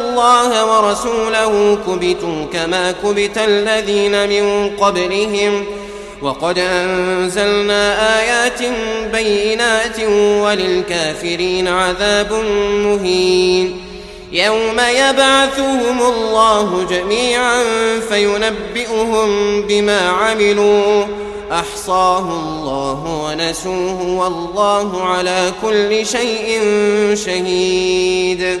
الله ورسوله كبتوا كما كبت الذين من قبلهم وقد أنزلنا آيات بينات وللكافرين عذاب مهين يوم يبعثهم الله جميعا فينبئهم بما عملوا أحصاه الله ونسوه والله على كل شيء شهيد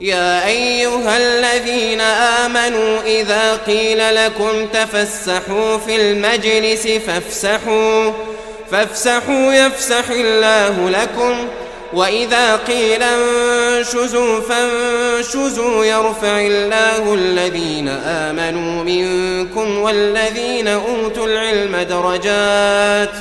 يا أيها الذين آمنوا إذا قيل لكم تفسحوا في المجلس فافسحوا فافسحوا يفسح الله لكم وإذا قيل انشزوا فانشزوا يرفع الله الذين آمنوا منكم والذين أوتوا العلم درجات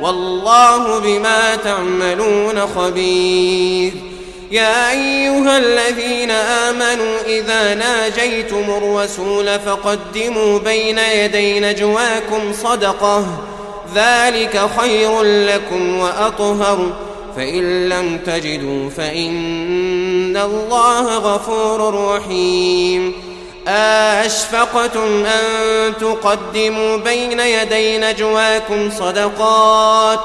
والله بما تعملون خبير. يا أيها الذين آمنوا إذا ناجيتم الرسول فقدموا بين يدي نجواكم صدقة ذلك خير لكم وأطهر. فإن لم تجدوا فإن الله غفور رحيم. أشفقتم أن تقدموا بين يدي نجواكم صدقات؟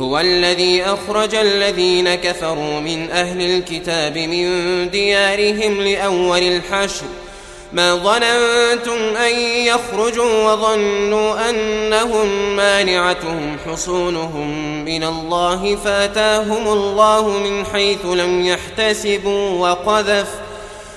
هو الذي أخرج الذين كفروا من أهل الكتاب من ديارهم لأول الحشر. ما ظننتم أن يخرجوا وظنوا أنهم مانعتهم حصونهم من الله فأتاهم الله من حيث لم يحتسبوا وقذف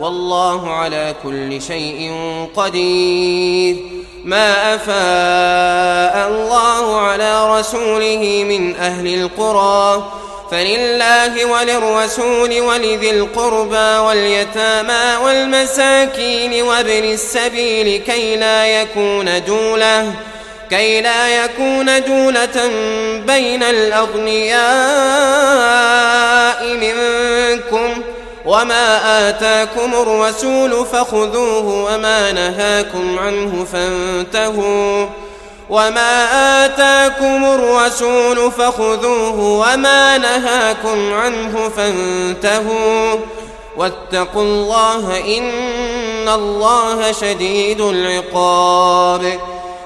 والله على كل شيء قدير. ما أفاء الله على رسوله من أهل القرى فلله وللرسول ولذي القربى واليتامى والمساكين وابن السبيل كي لا يكون دولة كي لا يكون دولة بين الأغنياء منكم. وما آتاكم الرسول فخذوه وما نهاكم عنه فانتهوا وما آتاكم الرسول فخذوه وما نهاكم عنه فانتهوا واتقوا الله إن الله شديد العقاب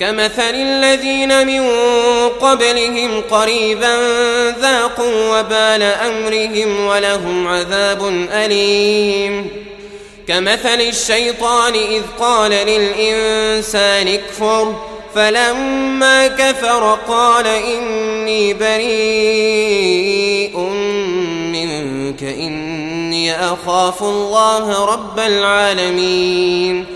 كمثل الذين من قبلهم قريبا ذاقوا وبال أمرهم ولهم عذاب أليم. كمثل الشيطان إذ قال للإنسان اكفر فلما كفر قال إني بريء منك إني أخاف الله رب العالمين.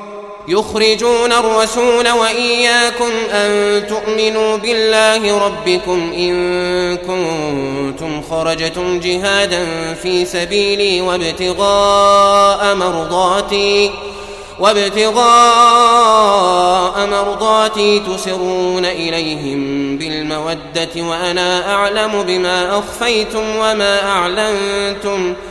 يخرجون الرسول وإياكم أن تؤمنوا بالله ربكم إن كنتم خرجتم جهادا في سبيلي وابتغاء مرضاتي وابتغاء مرضاتي تسرون إليهم بالمودة وأنا أعلم بما أخفيتم وما أعلنتم ۖ.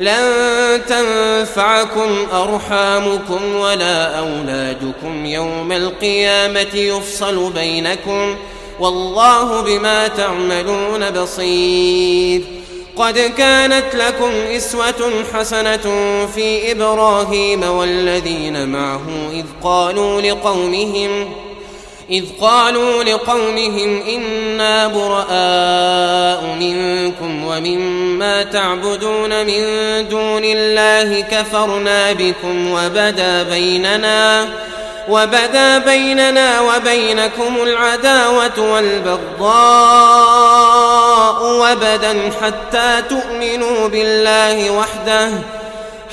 لن تنفعكم أرحامكم ولا أولادكم يوم القيامة يفصل بينكم والله بما تعملون بصير. قد كانت لكم إسوة حسنة في إبراهيم والذين معه إذ قالوا لقومهم إذ قالوا لقومهم إنا براء منكم ومما تعبدون من دون الله كفرنا بكم وبدا بيننا وبدا بيننا وبينكم العداوة والبغضاء وبدا حتى تؤمنوا بالله وحده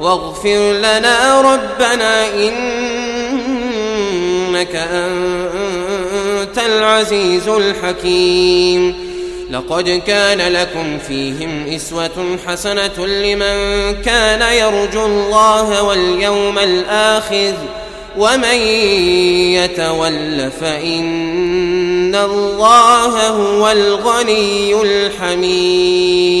واغفر لنا ربنا إنك أنت العزيز الحكيم. لقد كان لكم فيهم إسوة حسنة لمن كان يرجو الله واليوم الآخر. ومن يتول فإن الله هو الغني الحميد.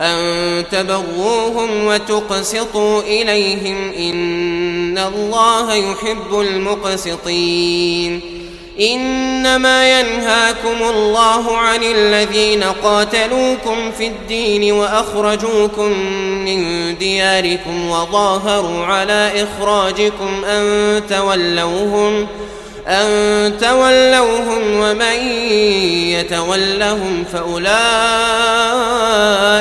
أن تبروهم وتقسطوا إليهم إن الله يحب المقسطين. إنما ينهاكم الله عن الذين قاتلوكم في الدين وأخرجوكم من دياركم وظاهروا على إخراجكم أن تولوهم أن تولوهم ومن يتولهم فأولئك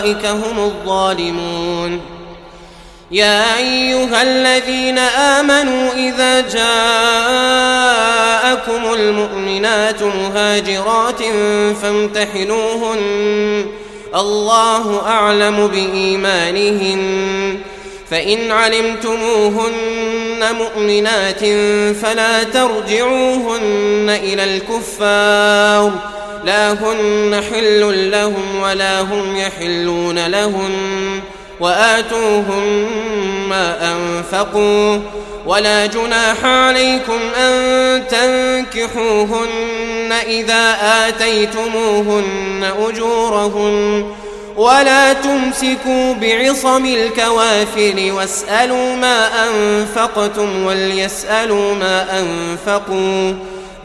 أولئك هم الظالمون. يا أيها الذين آمنوا إذا جاءكم المؤمنات مهاجرات فامتحنوهن. الله أعلم بإيمانهن. فإن علمتموهن مؤمنات فلا ترجعوهن إلى الكفار. لا هن حل لهم ولا هم يحلون لهن وآتوهم ما أنفقوا ولا جناح عليكم أن تنكحوهن إذا آتيتموهن أجورهن ولا تمسكوا بعصم الكوافر واسألوا ما أنفقتم وليسألوا ما أنفقوا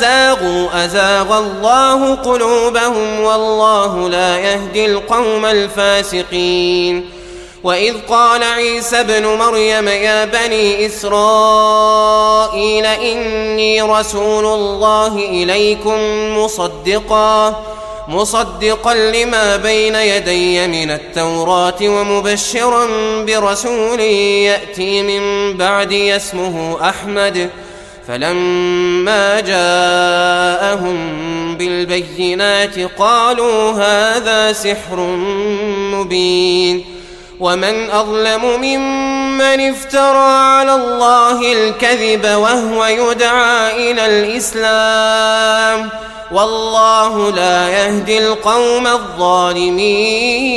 زاغوا أزاغ الله قلوبهم والله لا يهدي القوم الفاسقين. وإذ قال عيسى ابن مريم يا بني إسرائيل إني رسول الله إليكم مصدقا مصدقا لما بين يدي من التوراة ومبشرا برسول يأتي من بعدي اسمه أحمد. فلما جاءهم بالبينات قالوا هذا سحر مبين ومن أظلم ممن افترى على الله الكذب وهو يدعى إلى الإسلام والله لا يهدي القوم الظالمين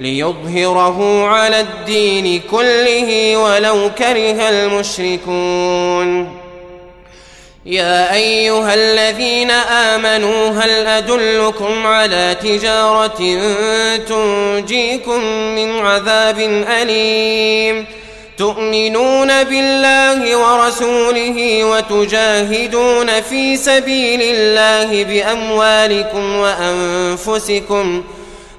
ليظهره على الدين كله ولو كره المشركون. يا أيها الذين آمنوا هل أدلكم على تجارة تنجيكم من عذاب أليم؟ تؤمنون بالله ورسوله وتجاهدون في سبيل الله بأموالكم وأنفسكم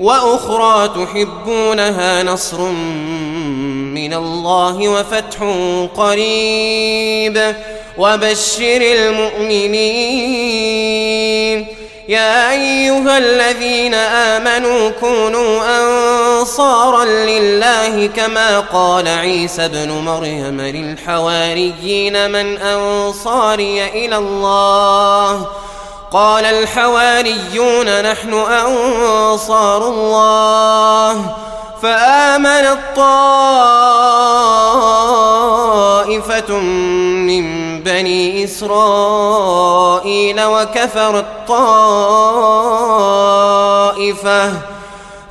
وأخرى تحبونها نصر من الله وفتح قريب. وبشر المؤمنين. يا أيها الذين آمنوا كونوا أنصارا لله كما قال عيسى ابن مريم للحواريين من أنصاري إلى الله. قال الحواريون نحن أنصار الله فامنت طائفه من بني إسرائيل وكفر الطائفة